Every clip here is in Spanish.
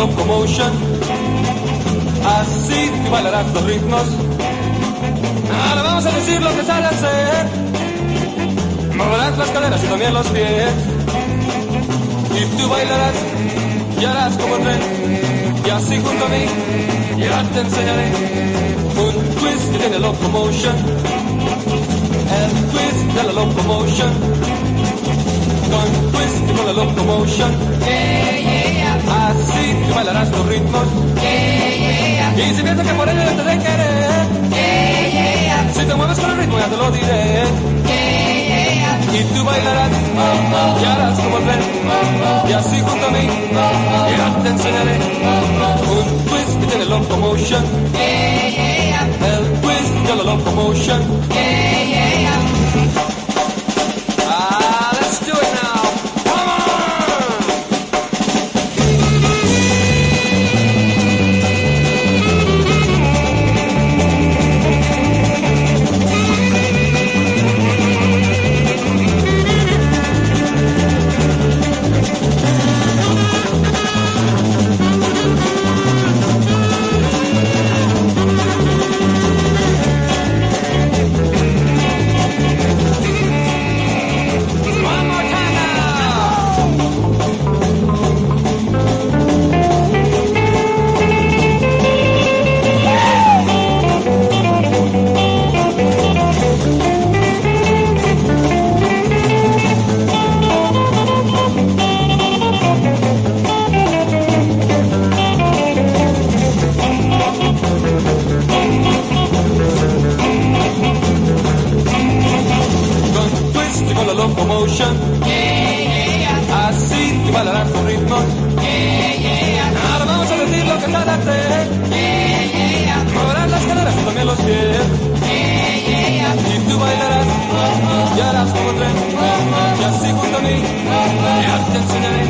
locomotion. Así que bailarás los ritmos. Ahora vamos a decir lo que sale a hacer. Moverás las caderas y también los pies. Y tú bailarás y harás como el tren. Y así junto a mí, ya te enseñaré un twist que tiene locomotion. El twist de la locomotion. Con twist con la locomotion. Bailarás los ritmos. Y si piensas que por ello yo te. Si te mueves con el ritmo ya te lo diré. Y tú bailarás y harás como el tren. Y así junto a mí ya te enseñaré un twist que tiene locomotion. Así que bailarás con ritmo. Ahora vamos a decir lo que sale a hacer. Moverás las caderas y también los pies. Y tú bailarás y harás como tren. Y así junto a mí ya te enseñaré.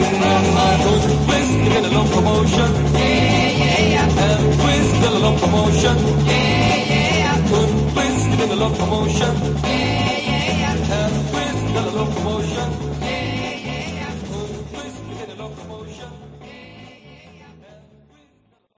Un twist que tiene locomotion. El twist de la locomotion. Un twist que tiene locomotion. El twist de la locomotion.